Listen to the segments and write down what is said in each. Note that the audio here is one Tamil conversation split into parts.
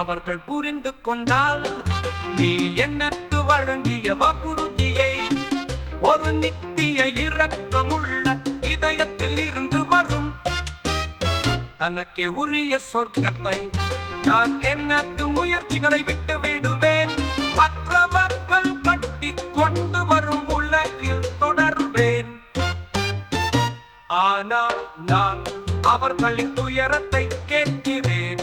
அவர்கள் புரிந்து கொண்டால் நீ என்னத்து வழங்கிய வாக்குறுதியை ஒரு நித்திய இரக்கமுள்ள இதயத்தில் இருந்து வரும். தனக்கு உரிய சொர்க்கத்தை நான் என்னத்து முயற்சிகளை விட்டு விடுவேன்? மற்றவர்கள் கட்டி கொண்டு வரும் உலகில் தொடர்வேன். ஆனால் நான் அவர்களின் துயரத்தை கேட்கிறேன்.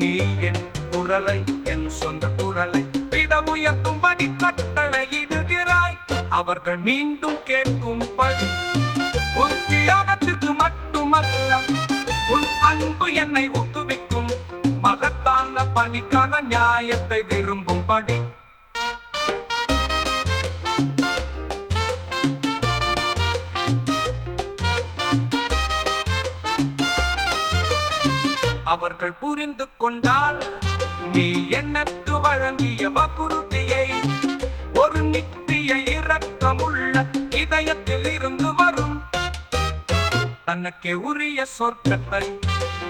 நீ என் குரலை என் சொந்த குரலை. விட உயர்த்தும்படி கட்டளையிடுகிறாய் அவர்கள் மீண்டும் கேட்கும்படி உன் தியாகத்துக்கு மட்டுமல்ல உன் அன்பு என்னை ஊக்குவிக்கும். மகத்தான பணிக்கான நியாயத்தை விரும்பும்படி அவர்கள் புரிந்து கொண்டால் நீ என்னத்து வழங்கிய வகுருதியை ஒரு நித்திய இரக்கமுள்ள இதயத்தில் இருந்து வரும். தனக்கு உரிய சொர்க்கத்தை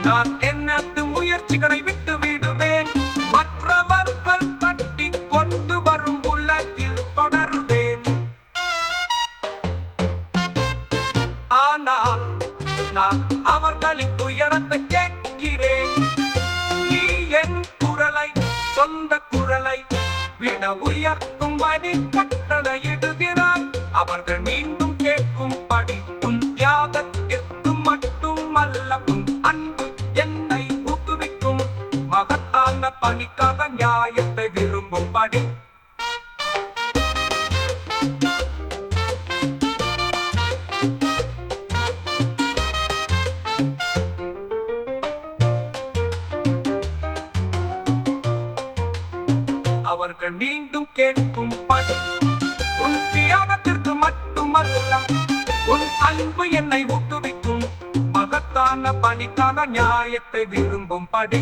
நான் என்னத்து முயற்சிகளை விட்டு விடுவேன். மற்றவர்கள் தட்டி கொண்டு வரும் உலகில் தொடருவேன். ஆனால் நான் விட உயர்த்தும்படி கட்டளையிடுகிறாய் அவர்கள் மீண்டும் கேட்கும் படிக்கும் தியாகத்திற்கு மட்டுமல்ல உன் அன்பு என்னை ஊக்குவிக்கும். மகத்தான பணிக்காக நியாயத்தை விரும்பும் படி அவர்கள் மீண்டும் கேட்கும் உன் தியாகத்திற்கு மட்டுமல்ல உன் அன்பு என்னை ஊக்குவிக்கும் மகத்தான பணிக்கான நியாயத்தை விரும்பும் படி